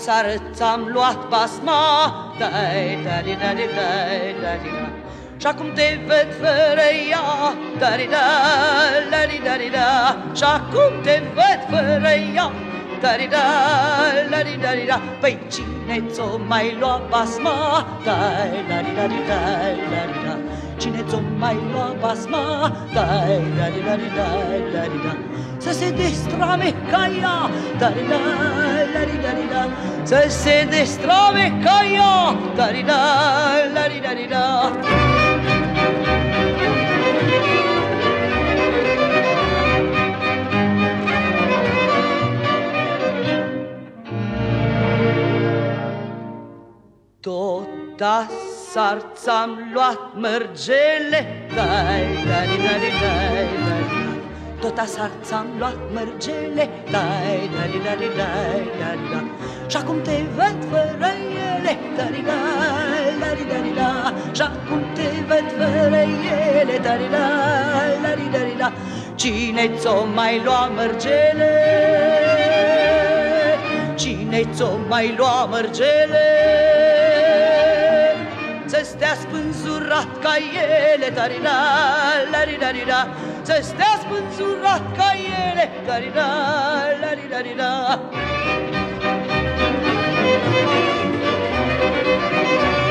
aseară ți-am luat basma Dai, dai, dai, dai, dai, dai și acum te văd fără ea, darida, larida, și acum te văd fără ea, darida, larida, păi cine ți-o mai lua basma, dai, larida, dai, larida, cine ți-o mai lua basma, dai, larida, larida, larida. se si distrami caia, darida, laridarida, se si distrami caia, darida, laridarida. Tota sarțam luat mărgele, dai, dai, dai, dai, dai, dai. Tot asarți am luat mărgele Dai, dai, dai, dai, dai, dai, dai Și acum te văd fără ele Dai, dai, dai, dai, dai Și acum te văd fără ele Dai, dai, dai, dai, dai Cine ți-o mai lua mărgele? Cine ți-o mai lua mărgele? Să stea spânzurat ca ele, tarina, larinarina, Să stea spânzurat ca ele, tarina, larinarina. cercei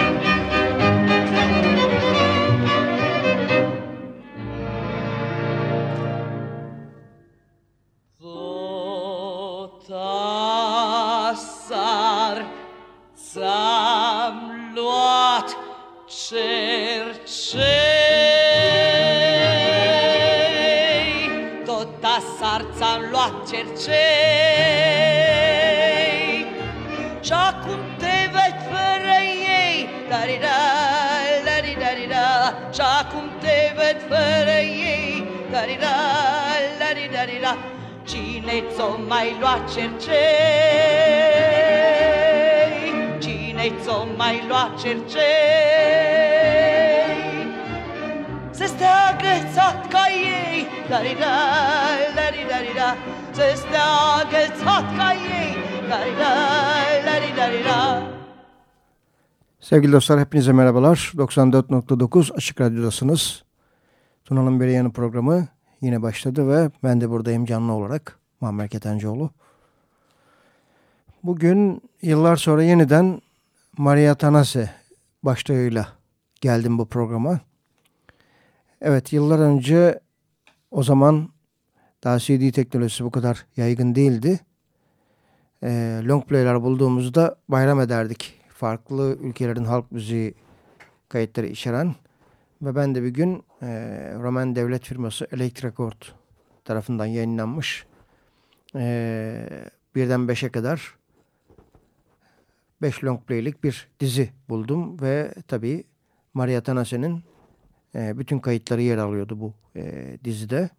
mai lua cercei mai lua cercei Să stea agățat ca ei Darida, darida, darida să stea agățat ca ei. Sevgili dostlar hepinize merhabalar. 94.9 Açık Radyo'dasınız. Tuna'nın Beri Yanı programı yine başladı ve ben de buradayım canlı olarak. Muammer Ketencoğlu. Bugün yıllar sonra yeniden Maria Tanase başlığıyla geldim bu programa. Evet yıllar önce o zaman daha CD teknolojisi bu kadar yaygın değildi. e, long play'ler bulduğumuzda bayram ederdik. Farklı ülkelerin halk müziği kayıtları içeren ve ben de bir gün e, Roman devlet firması Electric Record tarafından yayınlanmış e, birden beşe kadar beş long play'lik bir dizi buldum ve tabii Maria Tanase'nin e, bütün kayıtları yer alıyordu bu e, dizide.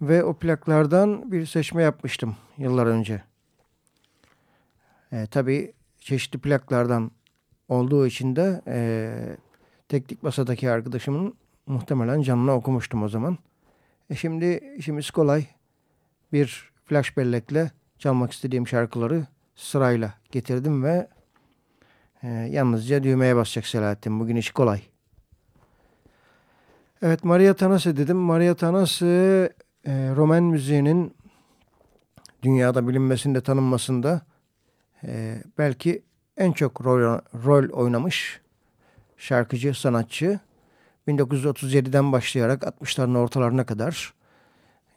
Ve o plaklardan bir seçme yapmıştım yıllar önce. E, tabii çeşitli plaklardan olduğu için de e, teknik masadaki arkadaşımın muhtemelen canına okumuştum o zaman. E şimdi işimiz kolay. Bir flash bellekle çalmak istediğim şarkıları sırayla getirdim ve e, yalnızca düğmeye basacak Selahattin. Bugün iş kolay. Evet Maria Tanase dedim. Maria Tanase e, Roman müziğinin dünyada bilinmesinde tanınmasında e, belki en çok rol, rol oynamış şarkıcı, sanatçı. 1937'den başlayarak 60'ların ortalarına kadar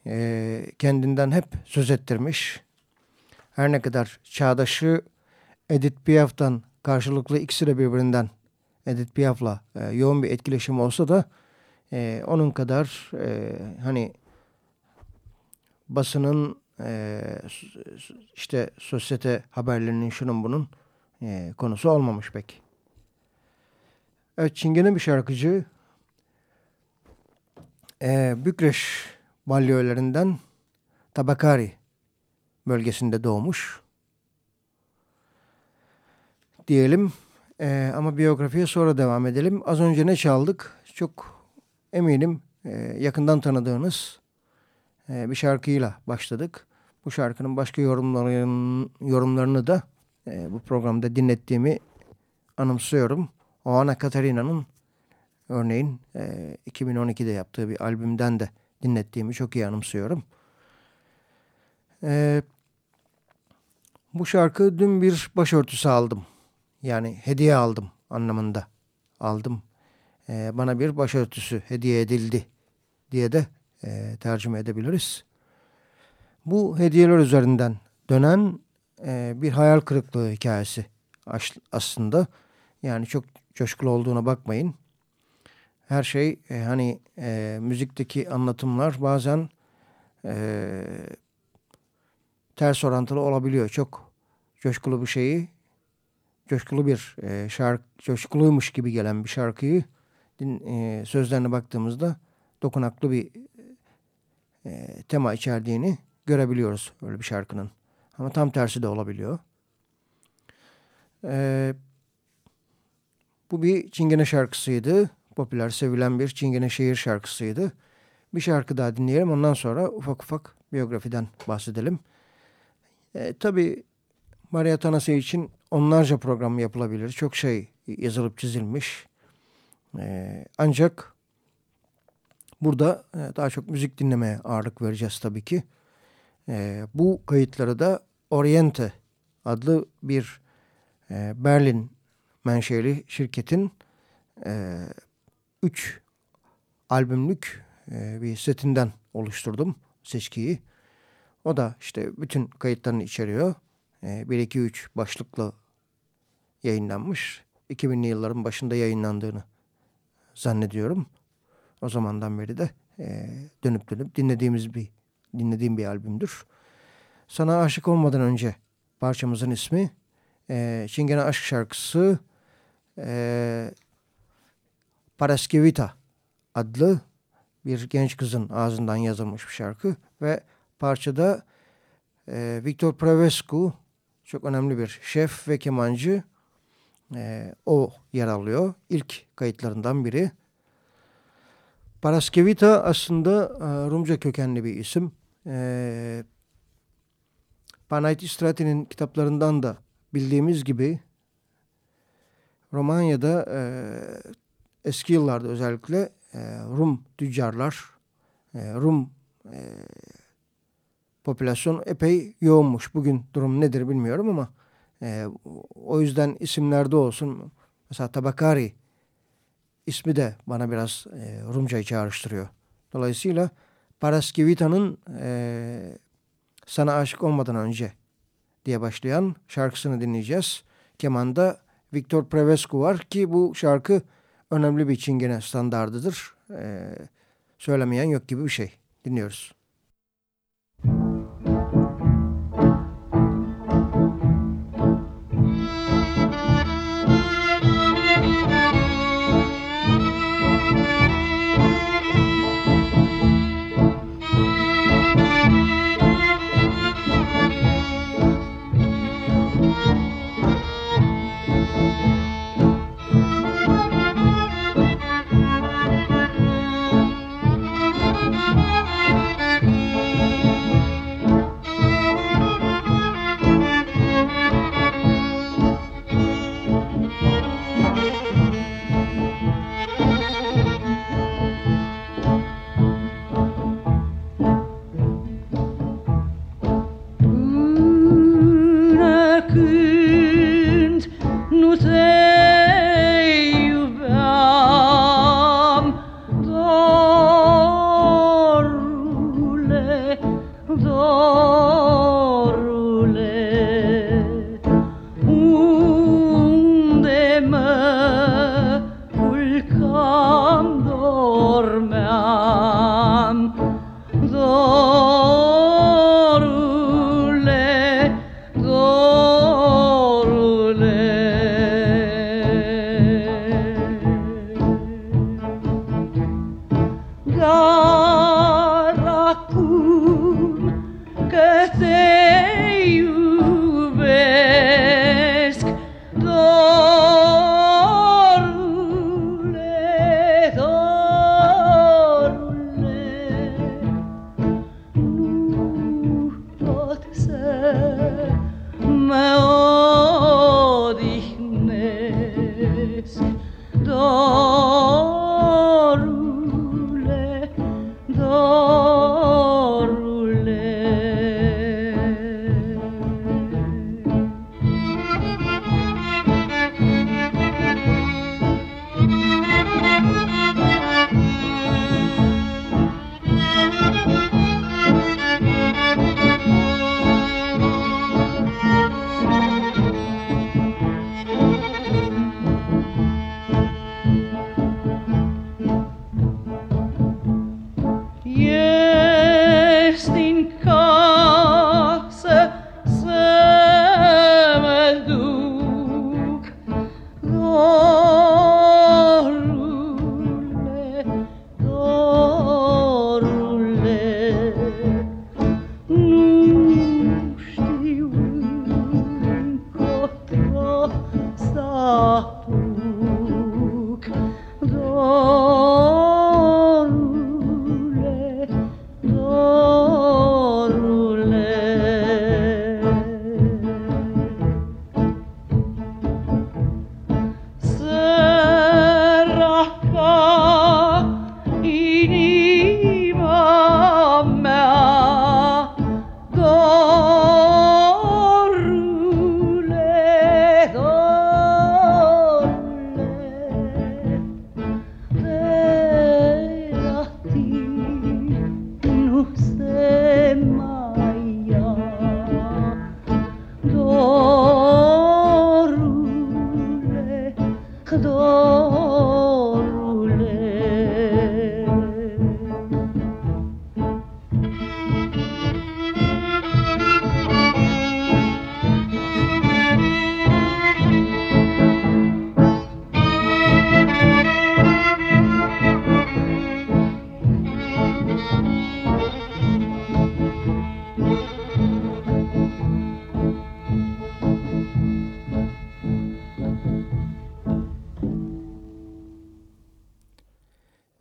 e, kendinden hep söz ettirmiş. Her ne kadar çağdaşı Edith Piaf'tan karşılıklı ikisi de birbirinden Edith Piaf'la e, yoğun bir etkileşim olsa da e, onun kadar e, hani basının e, işte sosyete haberlerinin şunun bunun e, konusu olmamış pek. Evet Çingene bir şarkıcı e, Bükreş balyölerinden Tabakari bölgesinde doğmuş. Diyelim e, ama biyografiye sonra devam edelim. Az önce ne çaldık? Çok eminim e, yakından tanıdığınız e, bir şarkıyla başladık. Bu şarkının başka yorumların, yorumlarını da e, bu programda dinlettiğimi anımsıyorum. Oana Katarina'nın örneğin e, 2012'de yaptığı bir albümden de dinlettiğimi çok iyi anımsıyorum. E, bu şarkı dün bir başörtüsü aldım. Yani hediye aldım anlamında aldım. E, bana bir başörtüsü hediye edildi diye de e, tercüme edebiliriz. Bu hediyeler üzerinden dönen e, bir hayal kırıklığı hikayesi aslında. Yani çok coşkulu olduğuna bakmayın. Her şey e, hani e, müzikteki anlatımlar bazen e, ters orantılı olabiliyor. Çok coşkulu bir şeyi, coşkulu bir e, şarkı, coşkuluymuş gibi gelen bir şarkıyı din, e, sözlerine baktığımızda dokunaklı bir e, tema içerdiğini görebiliyoruz öyle bir şarkının. Ama tam tersi de olabiliyor. E, bu bir Çingene şarkısıydı. Popüler, sevilen bir Çingene şehir şarkısıydı. Bir şarkı daha dinleyelim. Ondan sonra ufak ufak biyografiden bahsedelim. E, tabii Maria Tanase için onlarca program yapılabilir. Çok şey yazılıp çizilmiş. E, ancak burada e, daha çok müzik dinlemeye ağırlık vereceğiz tabii ki. E, bu kayıtları da Oriente adlı bir e, Berlin menşeli şirketin 3 e, üç albümlük e, bir setinden oluşturdum seçkiyi. O da işte bütün kayıtlarını içeriyor. E, 1-2-3 başlıklı yayınlanmış. 2000'li yılların başında yayınlandığını zannediyorum. O zamandan beri de e, dönüp dönüp dinlediğimiz bir dinlediğim bir albümdür. Sana aşık olmadan önce parçamızın ismi e, Çingene Aşk Şarkısı e, Paraskevita adlı bir genç kızın ağzından yazılmış bir şarkı ve parçada e, Victor Pravescu çok önemli bir şef ve kemancı e, o yer alıyor. İlk kayıtlarından biri. Paraskevita aslında e, Rumca kökenli bir isim. E, Panayit İstrati'nin kitaplarından da bildiğimiz gibi Romanya'da e, eski yıllarda özellikle e, Rum tüccarlar, e, Rum e, popülasyon epey yoğunmuş. Bugün durum nedir bilmiyorum ama e, o yüzden isimlerde olsun. Mesela Tabakari ismi de bana biraz e, Rumcayı çağrıştırıyor. Dolayısıyla Paraskevita'nın e, sana aşık olmadan önce diye başlayan şarkısını dinleyeceğiz. Kemanda Victor Prevescu var ki bu şarkı önemli bir çingene standardıdır. Ee, söylemeyen yok gibi bir şey. Dinliyoruz.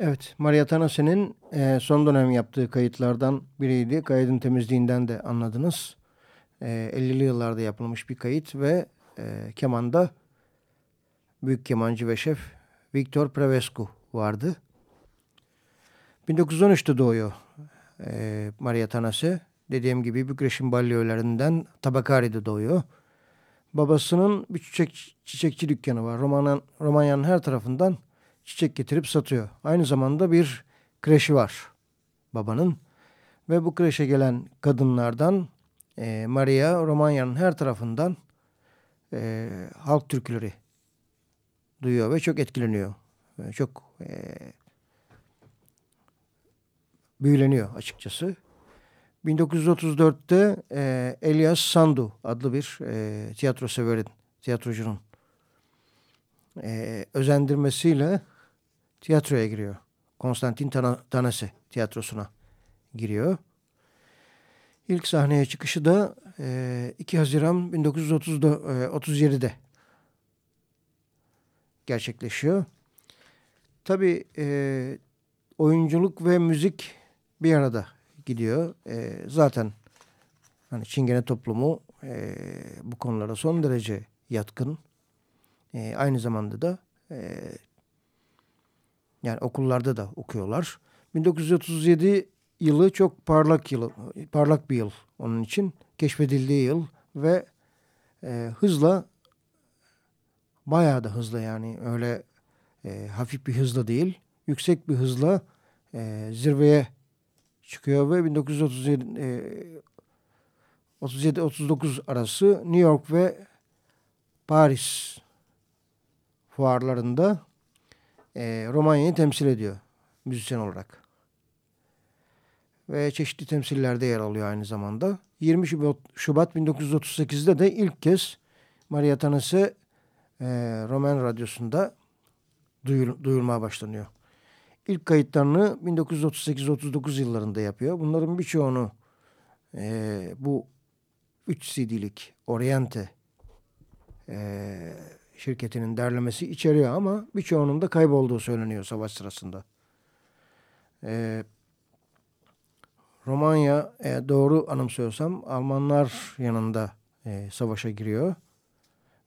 Evet, Maria Tanase'nin e, son dönem yaptığı kayıtlardan biriydi. Kaydın temizliğinden de anladınız. E, 50'li yıllarda yapılmış bir kayıt ve e, kemanda büyük kemancı ve şef Victor Prevescu vardı. 1913'te doğuyor e, Maria Tanase. Dediğim gibi Bükreş'in balyölerinden Tabakari'de doğuyor. Babasının bir çiçek, çiçekçi dükkanı var. Romanya'nın her tarafından çiçek getirip satıyor. Aynı zamanda bir kreşi var babanın. Ve bu kreşe gelen kadınlardan e, Maria Romanya'nın her tarafından e, halk türküleri duyuyor ve çok etkileniyor. E, çok e, büyüleniyor açıkçası. 1934'te e, Elias Sandu adlı bir e, tiyatro severin, tiyatrocunun e, özendirmesiyle tiyatroya giriyor. Konstantin Tanase tiyatrosuna giriyor. İlk sahneye çıkışı da e, 2 Haziran 1937'de e, gerçekleşiyor. Tabii e, oyunculuk ve müzik bir arada gidiyor. Zaten hani Çingene toplumu bu konulara son derece yatkın. Aynı zamanda da yani okullarda da okuyorlar. 1937 yılı çok parlak yıl, parlak bir yıl onun için keşfedildiği yıl ve e, hızla bayağı da hızlı yani öyle e, hafif bir hızla değil yüksek bir hızla e, zirveye çıkıyor ve 1937 e, 37-39 arası New York ve Paris fuarlarında e, Romanya'yı temsil ediyor müzisyen olarak. Ve çeşitli temsillerde yer alıyor aynı zamanda. 20 Şubat, Şubat 1938'de de ilk kez Maria Tanası e, Roman Radyosu'nda duyul, duyulmaya başlanıyor. İlk kayıtlarını 1938-39 yıllarında yapıyor. Bunların birçoğunu e, bu 3 CD'lik Oriente e, şirketinin derlemesi içeriyor ama birçoğunun da kaybolduğu söyleniyor savaş sırasında. E, Romanya e, doğru anımsıyorsam Almanlar yanında e, savaşa giriyor.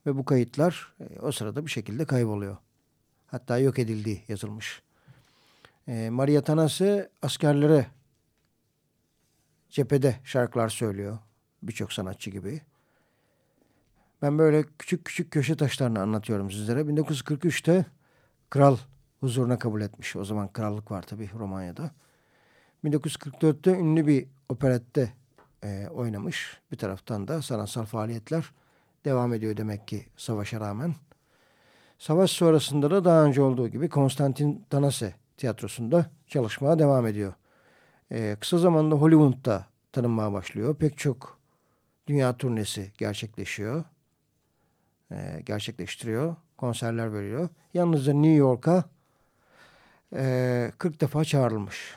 Ve bu kayıtlar e, o sırada bir şekilde kayboluyor. Hatta yok edildiği yazılmış. E, Maria Tanase askerlere cephede şarkılar söylüyor. Birçok sanatçı gibi. Ben böyle küçük küçük köşe taşlarını anlatıyorum sizlere. 1943'te kral huzuruna kabul etmiş. O zaman krallık var tabii Romanya'da. 1944'te ünlü bir operette e, oynamış. Bir taraftan da sanatsal faaliyetler devam ediyor demek ki savaşa rağmen. Savaş sonrasında da daha önce olduğu gibi Konstantin Tanase tiyatrosunda çalışmaya devam ediyor. E, kısa zamanda Hollywood'da tanınmaya başlıyor. Pek çok dünya turnesi gerçekleşiyor. E, gerçekleştiriyor. Konserler veriyor. Yalnızca New York'a e, 40 defa çağrılmış.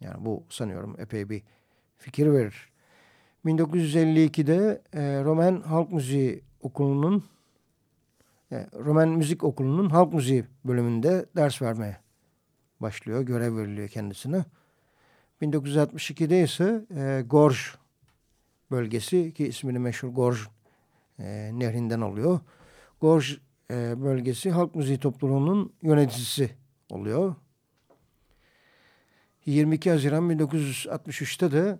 Yani bu sanıyorum epey bir fikir verir. 1952'de e, Roman Halk Müziği Okulu'nun e, Roman Müzik Okulu'nun Halk Müziği bölümünde ders vermeye başlıyor. Görev veriliyor kendisine. 1962'de ise e, Gorj bölgesi ki ismini meşhur Gorj e, nehrinden alıyor. Gorj e, bölgesi halk müziği topluluğunun yöneticisi oluyor. 22 Haziran 1963'te de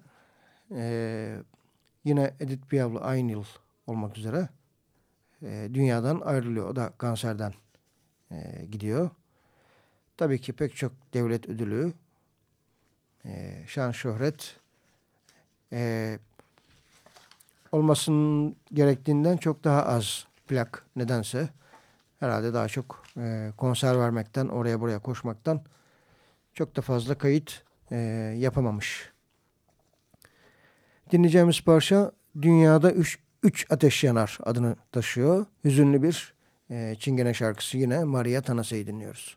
e, yine Edith Piaf'la aynı yıl olmak üzere e, dünyadan ayrılıyor. O da kanserden e, gidiyor. Tabii ki pek çok devlet ödülü, e, şan şöhret e, olmasının gerektiğinden çok daha az plak nedense. Herhalde daha çok e, konser vermekten, oraya buraya koşmaktan çok da fazla kayıt e, yapamamış. Dinleyeceğimiz parça Dünyada Üç, Üç Ateş Yanar adını taşıyor. Hüzünlü bir e, Çingene şarkısı yine Maria Tanasa'yı dinliyoruz.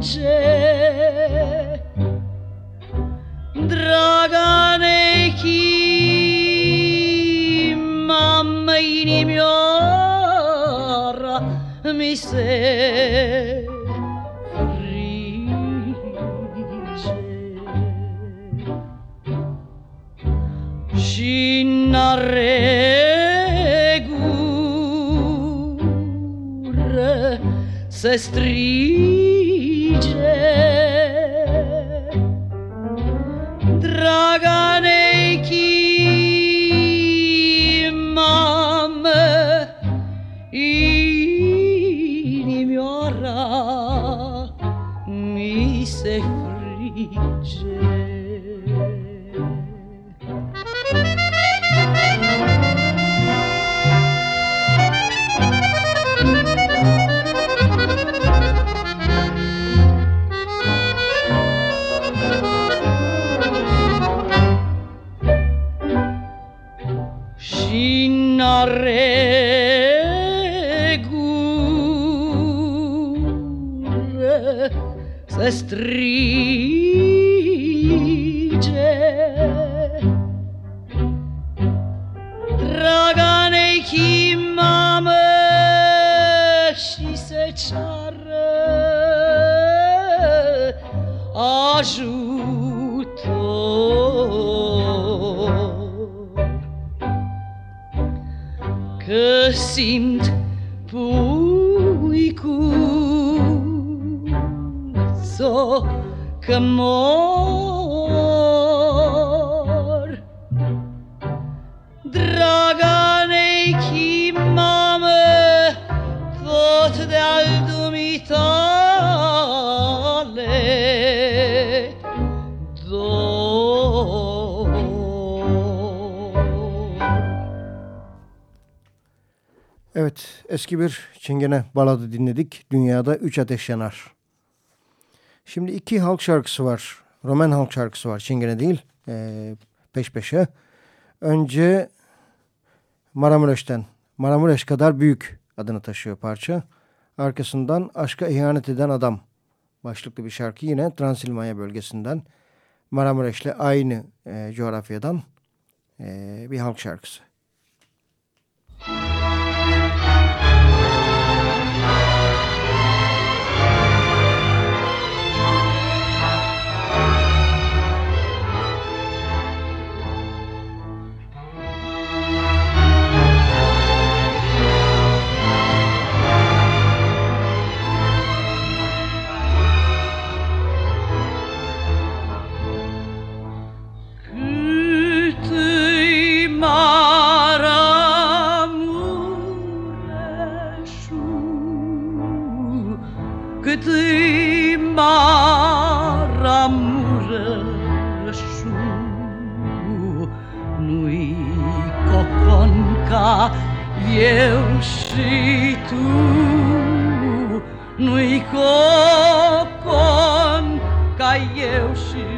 luce draga neki mamma inimiora mi se rice și regure se stringe că mor. Draga Nechi, mamă, tot de-al dumitale dor. Evet, eski bir Çingene baladı dinledik. Dünyada Üç Ateş Yanar. Şimdi iki halk şarkısı var. Roman halk şarkısı var. Çingene değil. eee, peş peşe. Önce Maramureş'ten. Maramureş kadar büyük adını taşıyor parça. Arkasından Aşka İhanet Eden Adam başlıklı bir şarkı yine Transilvanya bölgesinden. Maramureş'le aynı eee, coğrafyadan eee, bir halk şarkısı. Cât eu și tu, nu-i cocon ca eu și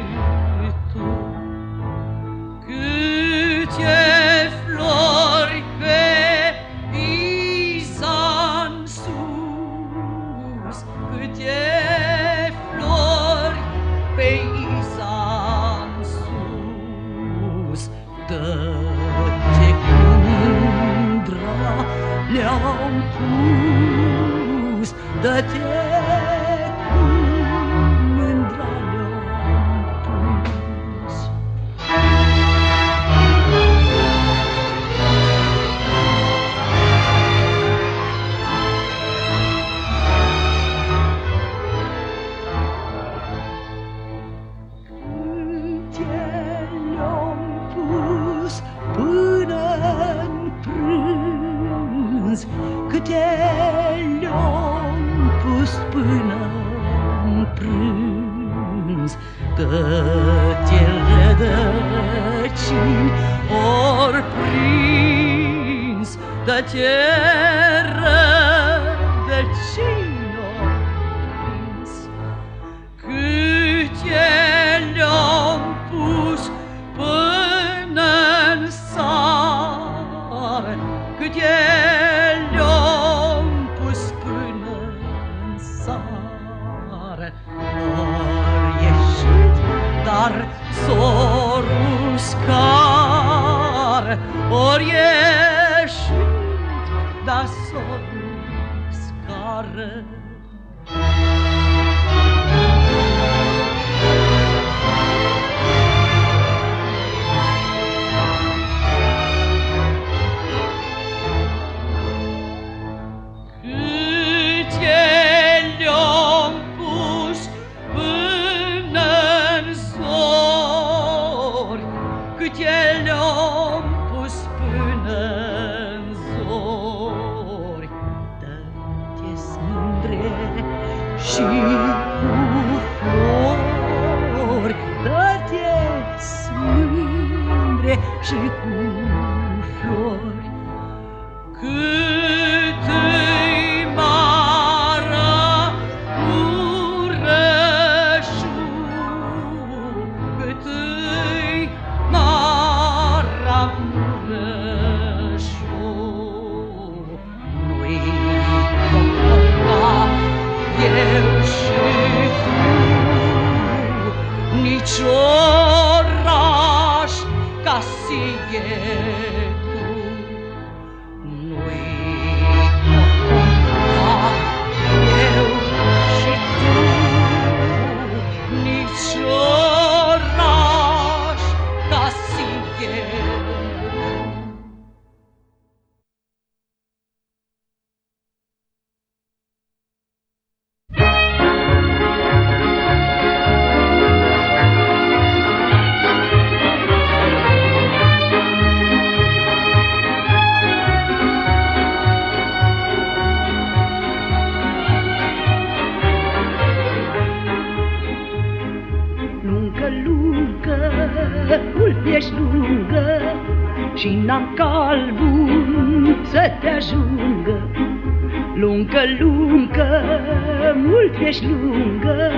ești lungă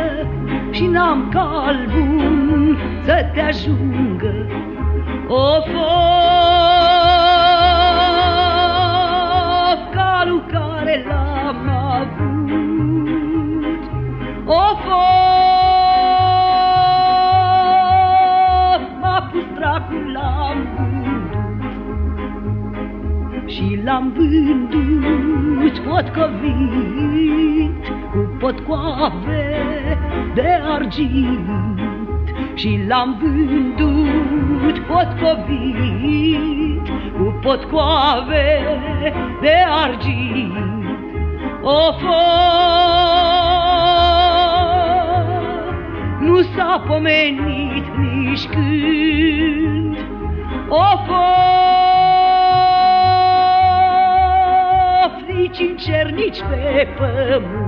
și n-am cal bun să te ajungă. O calul care l-am avut, o m-a și l-am vândut. Potcovit potcoave de argint și l-am vândut. Potcovit cu potcoave de argint. O nu s-a pomenit nici când, o nici în cer, nici pe pământ.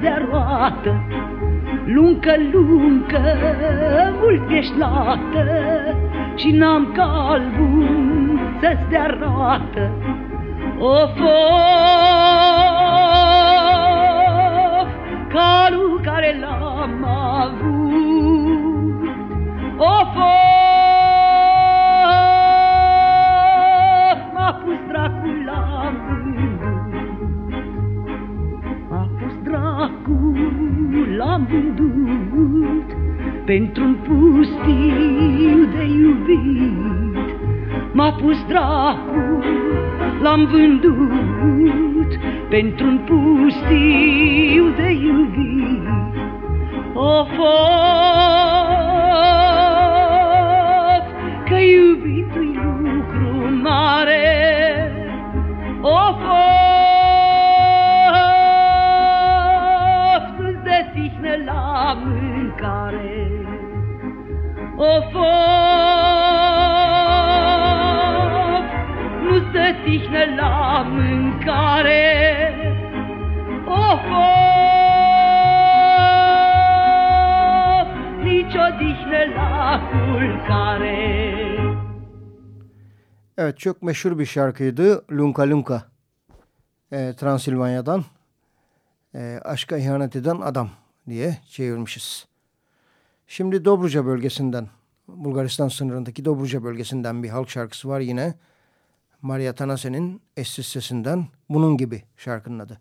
se roată, luncă, luncă, mult ești și n-am calbun să se arată. Of, of, calul care l-am avut, vândut pentru un pui. Çok meşhur bir şarkıydı Lunka Lunka. Ee, Transilvanya'dan e, aşka ihanet eden adam diye çevirmişiz. Şimdi Dobruca bölgesinden, Bulgaristan sınırındaki Dobruca bölgesinden bir halk şarkısı var yine. Maria Tanase'nin eşsiz sesinden bunun gibi şarkının adı.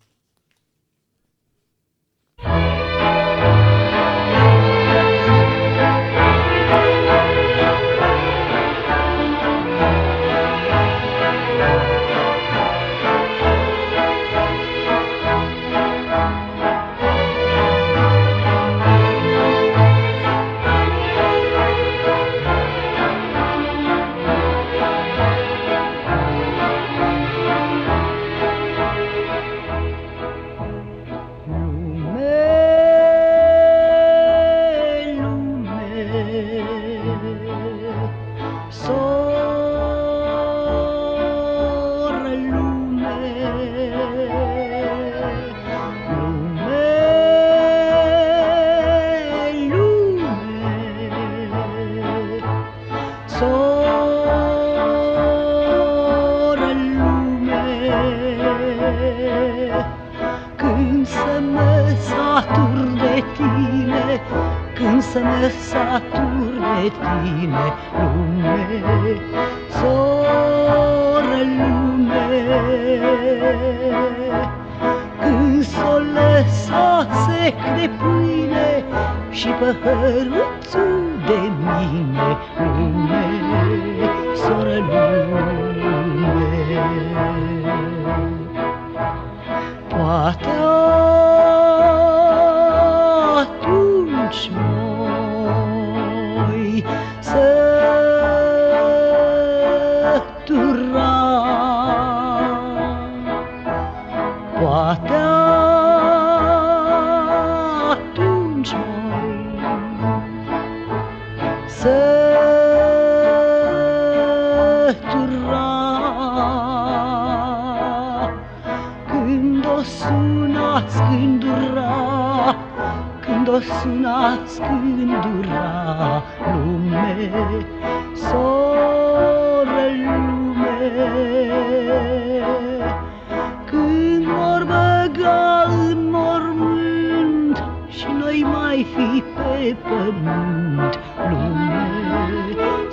Pe pământ, lume,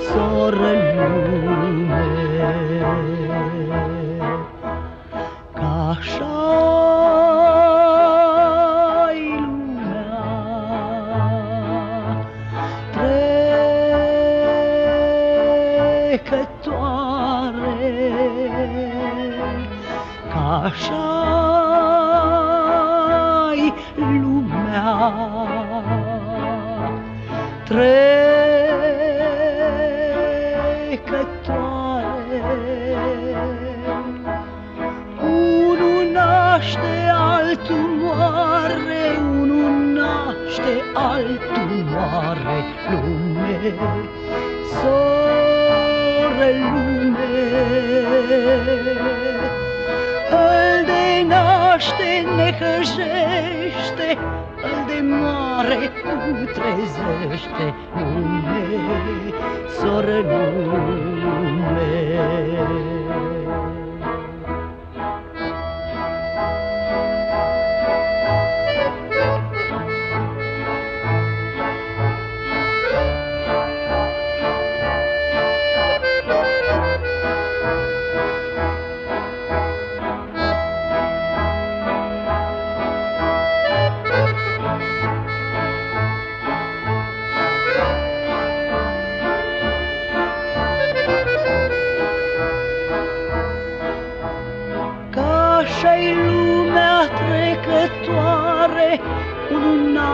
soră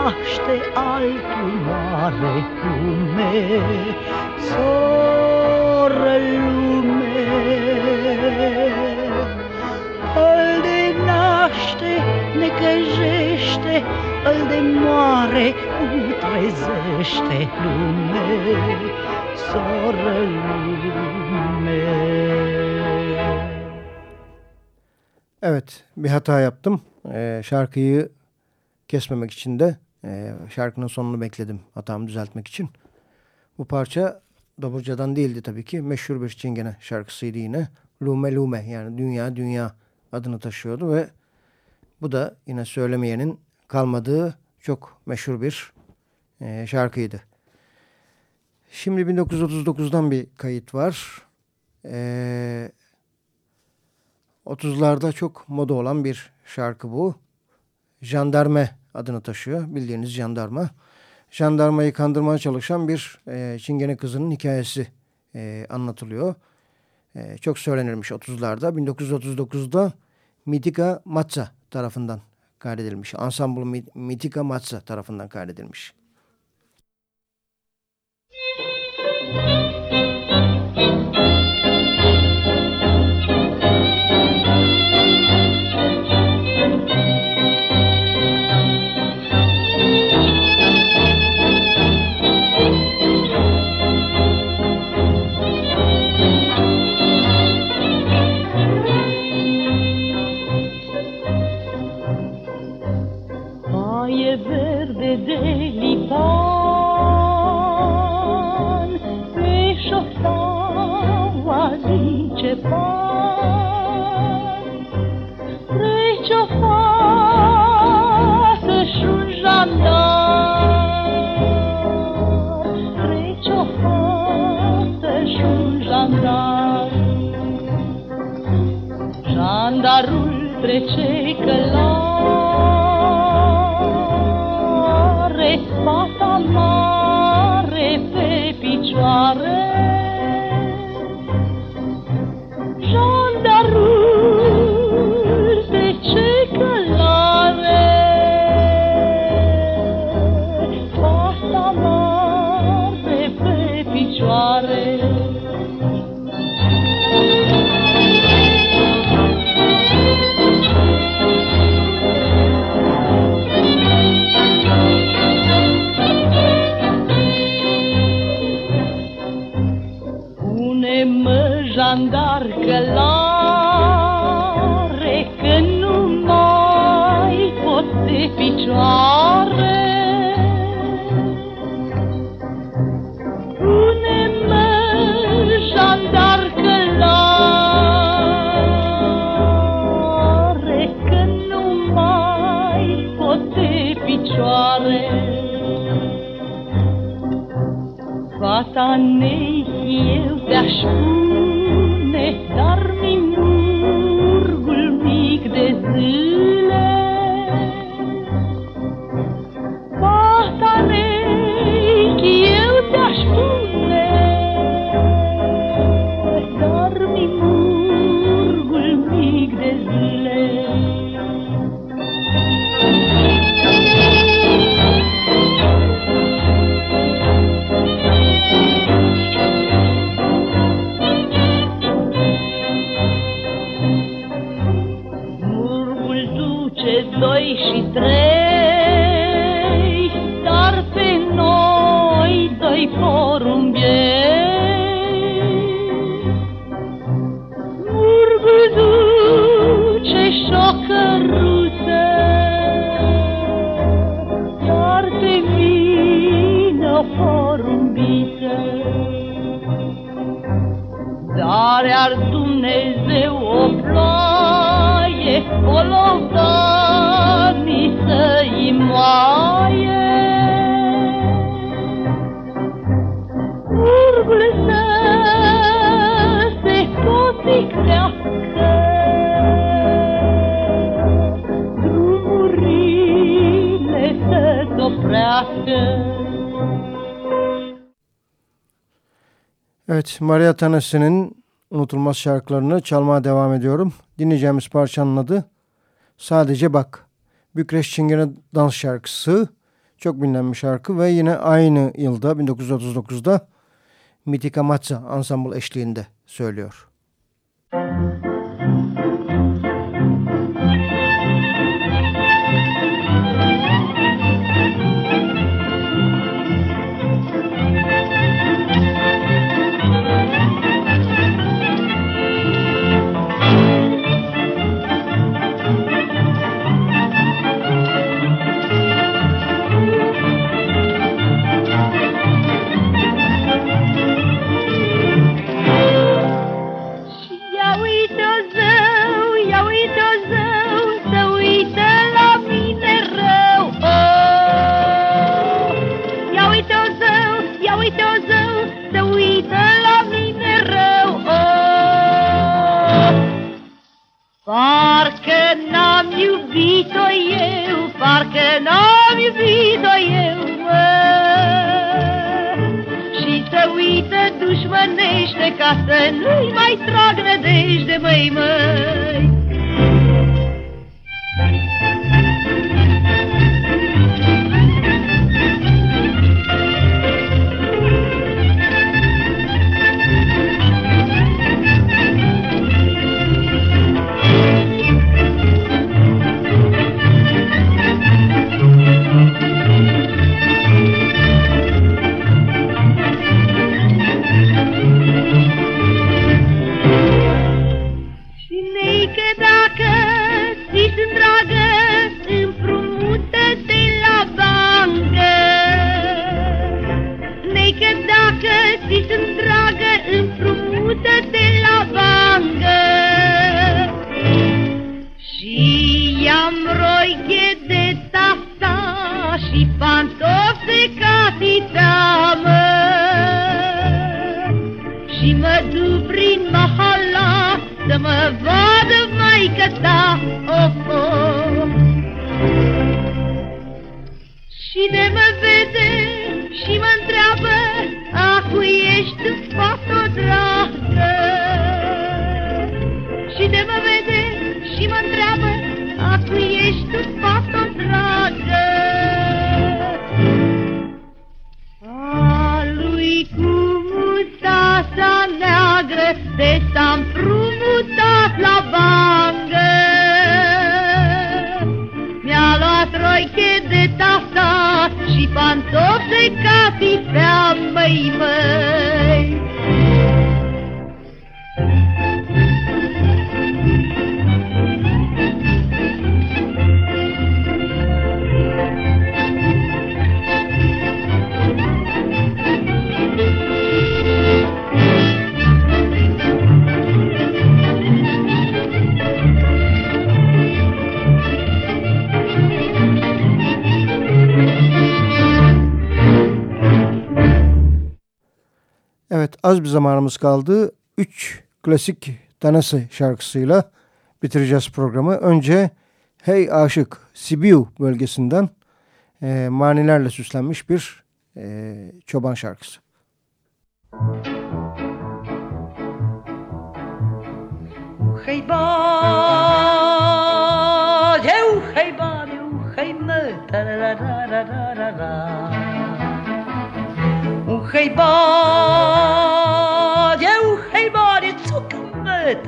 naște altul mare lume, soră lume. Îl naște, ne căjește, îl de moare, trezește lume, soră lume. Evet bir hata yaptım. Ee, şarkıyı kesmemek için de e, şarkının sonunu bekledim hatamı düzeltmek için. Bu parça Dobruca'dan değildi tabii ki. Meşhur bir Çingene şarkısıydı yine. Lume Lume yani Dünya Dünya adını taşıyordu ve bu da yine söylemeyenin kalmadığı çok meşhur bir e, şarkıydı. Şimdi 1939'dan bir kayıt var. Eee 30'larda çok moda olan bir şarkı bu. Jandarme adını taşıyor. Bildiğiniz jandarma. Jandarmayı kandırmaya çalışan bir e, çingene kızının hikayesi e, anlatılıyor. E, çok söylenirmiş 30'larda. 1939'da Mitika Matza tarafından kaydedilmiş. Ensemble Mitika Matza tarafından kaydedilmiş. Müzik verde de liban Pe șoftaua din Trece față și un Trece față și un Jandarul trece călare Evet, Maria Tanesi'nin unutulmaz şarkılarını çalmaya devam ediyorum. Dinleyeceğimiz parçanın adı Sadece Bak. Bükreş Çingene dans şarkısı. Çok bilinen bir şarkı ve yine aynı yılda 1939'da Mitika Matza ansambul eşliğinde söylüyor. vadă maică ta, of, of. Cine mă vede și mă întreabă, acu ești fotografă. Cine mă vede și mă întreabă, acu ești fotografă. A lui cu mustața neagră de samp bangă Mi-a luat roiche de tasa Și pantofi de catifea, măi, măi. Az bir zamanımız kaldı. Üç klasik tanesi şarkısıyla bitireceğiz programı. Önce Hey Aşık Sibiu bölgesinden e, manilerle süslenmiş bir e, çoban şarkısı. Hey ba, hey ba, hey mı, ta ra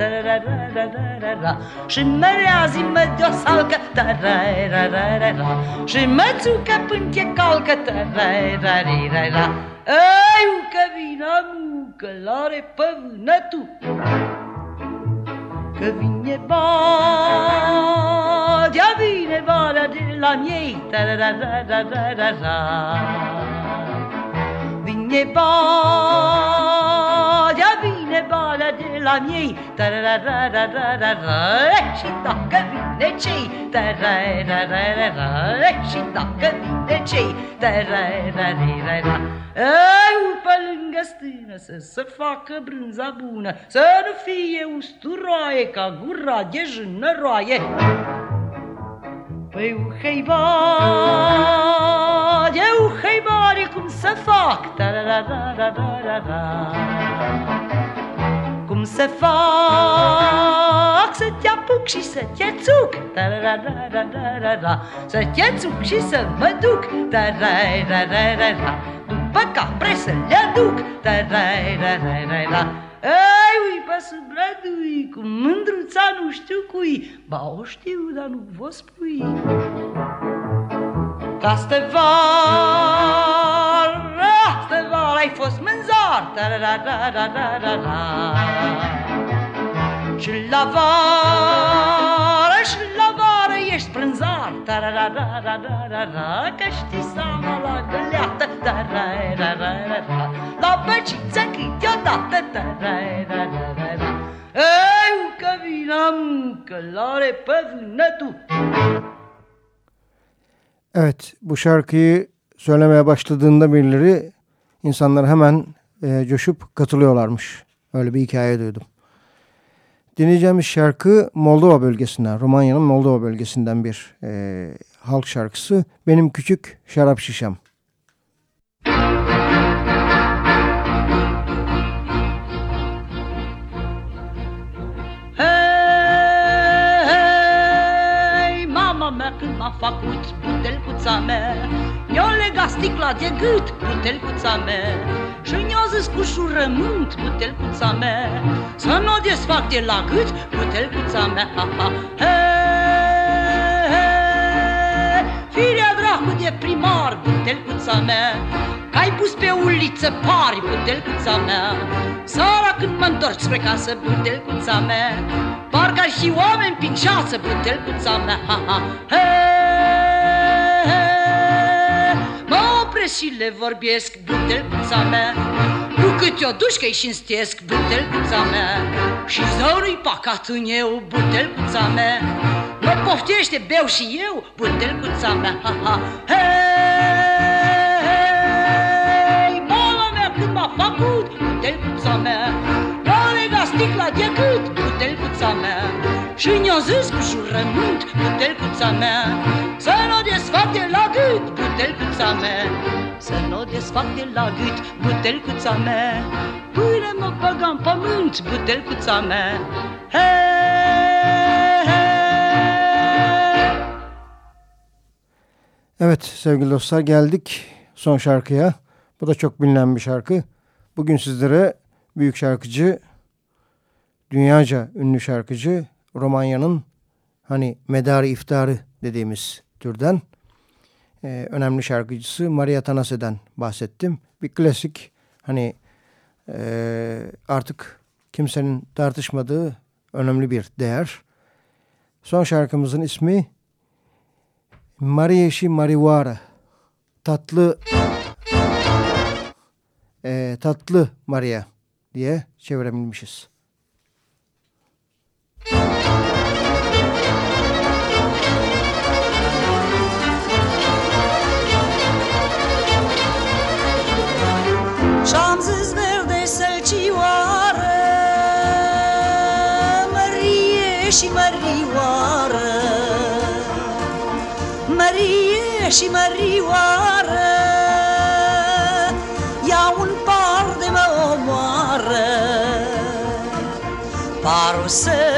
ra ra ra ra ra. Hey ba, și măreazi mă de o salcă Și mă țucă până ce calcă Ei, că vine mucă, lare pe vână tu Că vine badea, vine valea de la miei Vine badea, vine valea de la miei. Și dacă vine cei Și dacă vine cei Ei, pe lângă stână să se facă brânza bună Să nu fie usturoaie ca gura de jânăroaie وخيبار يا وخيباركم سفاك كم سفاك ستيابوك شي ستيتسوك ستيتسوك شي سمدوك دبكة برسل يدوك Ai, ui, pasubladui, cu mândruța nu știu cui, ba o știu, dar nu vă spui. Ca stevar, ai fost mânzar, da, da da da da da da da. Și la vară, și la vară ești prânzar, тарарарарарара, кашти самала глята, тарарарарара, лапачица câteodată, тарарарарара. Eu că vinam călare pe vânătul. Evet, bu şarkıyı söylemeye başladığında birileri insanlar hemen e, coşup katılıyorlarmış. Öyle bir hikaye duydum. Dinleyeceğimiz şarkı Moldova bölgesinden, Romanya'nın Moldova bölgesinden bir e, halk şarkısı. Benim Küçük Şarap Şişem. Hei, mama mea când m-a făcut butelcuța sticla de gât, butelcuța mea. Și mi-a zis cu șurământ, butelcuța mea Să nu o desfac de la gât, butelcuța mea. Ha, ha. Hei, hei, firea dracu de primar, butelcuța mea. Că-ai pus pe uliță pari, butelcuța mea. Sara când mă întorc spre casă, butelcuța mea. Parcă și oameni prin ceață, butelcuța mea. Ha, ha. Hei, hei, Mă opresc și le vorbesc, butelcuța mea. Cu câte o dușcă-i și înstesc, butelcuța mea. Și zău-i pacat în eu, butelcuța mea. Mă poftește, beau și eu, butelcuța mea. Ha, ha. Hei, hei, mama mea când m-a făcut, butelcuța mea. M-a legat sticla de gât, butelcuța mea Zis cu jurământ, butelcuța mea Să nu desfac de la gât, butelcuța mea Să nu desfac de la gât, butelcuța mea Până mă băga în pământ, butelcuța mea Hei, hei Evet sevgili dostlar geldik son şarkıya. Bu da çok bilinen bir şarkı. Bugün sizlere büyük şarkıcı, dünyaca ünlü şarkıcı Romanya'nın hani medarı iftarı dediğimiz türden e, önemli şarkıcısı Maria Tanase'den bahsettim. Bir klasik hani e, artık kimsenin tartışmadığı önemli bir değer. Son şarkımızın ismi Marieshi Mariwara. Tatlı e, tatlı Maria diye çevirebilmişiz. Și-am zis verde sălcioară Mărie și mărioară. Mărie și mărioară Ia un par de mă omoară. Parul să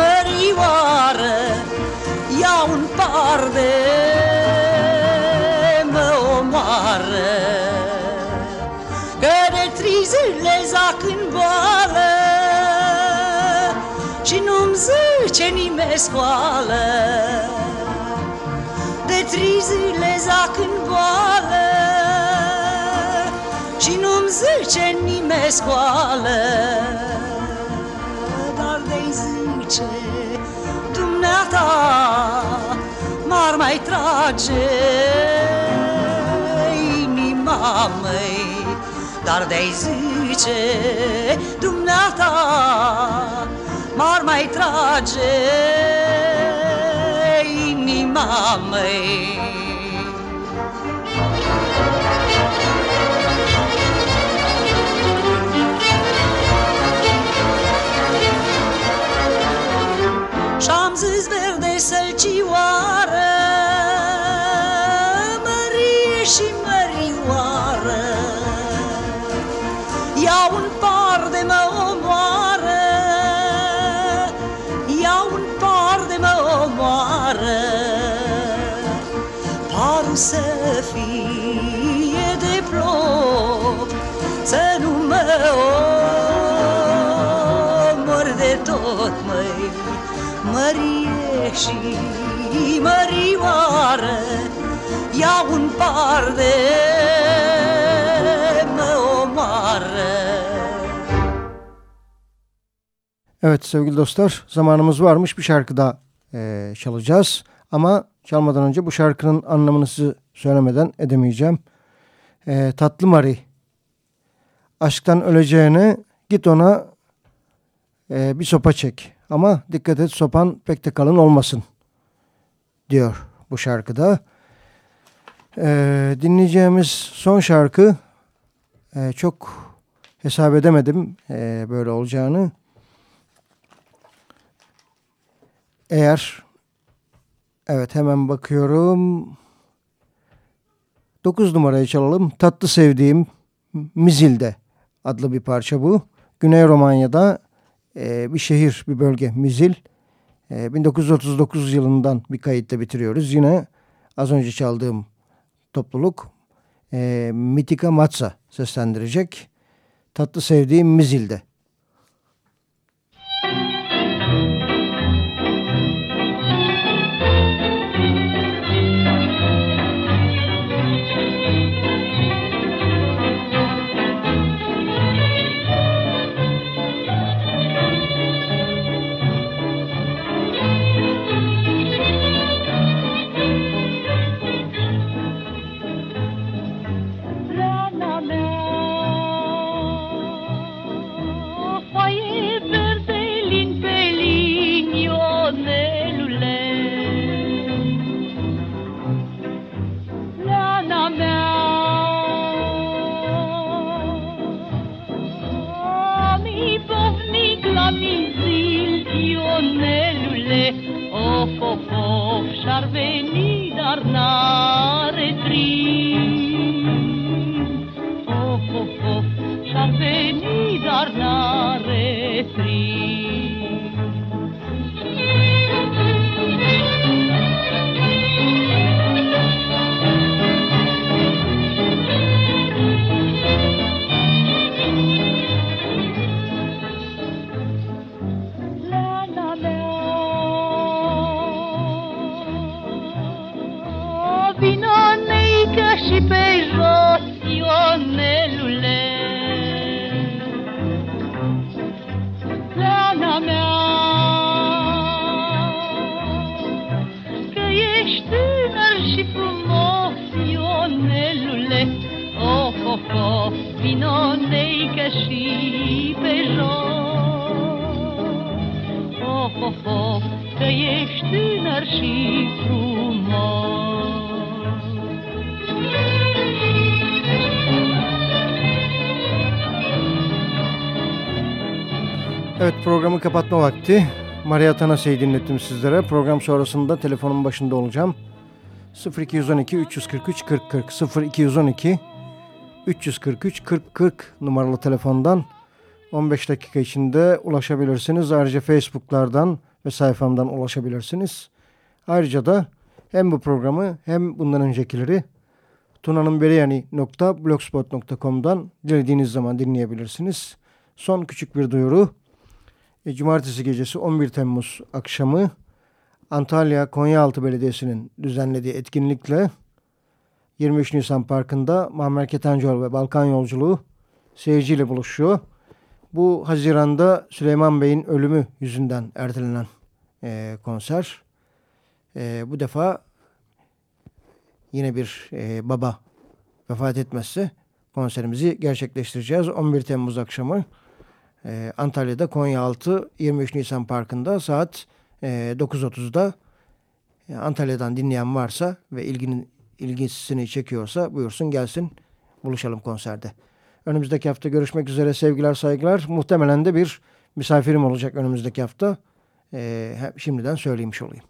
mărioară Ia un par de mă omoară. Că de trei zile zac în boală Și nu-mi zice nimeni scoală. De trei zile zac în boală Și nu-mi zice nimeni scoală Dar de-i zice dumneata M-ar mai trage inima măi. Dar de-i zice dumneata M-ar mai trage inima măi houses. Și mărioară Ia un par de Evet sevgili dostlar zamanımız varmış bir şarkı da e, çalacağız. Ama çalmadan önce bu şarkının anlamını size söylemeden edemeyeceğim. E, Tatlı Mari aşktan öleceğine git ona e, bir sopa çek. Ama dikkat et sopan pek de kalın olmasın diyor bu şarkıda. E, dinleyeceğimiz son şarkı e, çok hesap edemedim e, böyle olacağını. Eğer evet hemen bakıyorum. 9 numarayı çalalım. Tatlı Sevdiğim Mizil'de adlı bir parça bu. Güney Romanya'da e, bir şehir, bir bölge Mizil. E, 1939 yılından bir kayıtta bitiriyoruz. Yine az önce çaldığım topluluk e, Mitika Matsa seslendirecek. Tatlı Sevdiğim Mizil'de. și pe jos, Ionelule. Plana mea, că ești tânăr și frumos, Ionelule, oh, oh, oh, vino neică și pe jos. Oh, oh, oh, că ești tânăr și frumos, Evet programı kapatma vakti. Maria Tanas'ı dinlettim sizlere. Program sonrasında telefonun başında olacağım. 0212 343 40 40 0212 343 40 40 numaralı telefondan 15 dakika içinde ulaşabilirsiniz. Ayrıca Facebook'lardan ve sayfamdan ulaşabilirsiniz. Ayrıca da hem bu programı hem bundan öncekileri tunanınberiyani.blogspot.com'dan dilediğiniz zaman dinleyebilirsiniz. Son küçük bir duyuru. E, cumartesi gecesi 11 Temmuz akşamı Antalya Konyaaltı Belediyesi'nin düzenlediği etkinlikle 23 Nisan Parkı'nda Muammer Ketencoğlu ve Balkan Yolculuğu seyirciyle buluşuyor. Bu Haziran'da Süleyman Bey'in ölümü yüzünden ertelenen e, konser. E, bu defa yine bir e, baba vefat etmezse konserimizi gerçekleştireceğiz. 11 Temmuz akşamı e, Antalya'da Konyaaltı 23 Nisan Parkı'nda saat e, 9.30'da e, Antalya'dan dinleyen varsa ve ilginin ilgisini çekiyorsa buyursun gelsin buluşalım konserde. Önümüzdeki hafta görüşmek üzere sevgiler saygılar. Muhtemelen de bir misafirim olacak önümüzdeki hafta. E, şimdiden söylemiş olayım.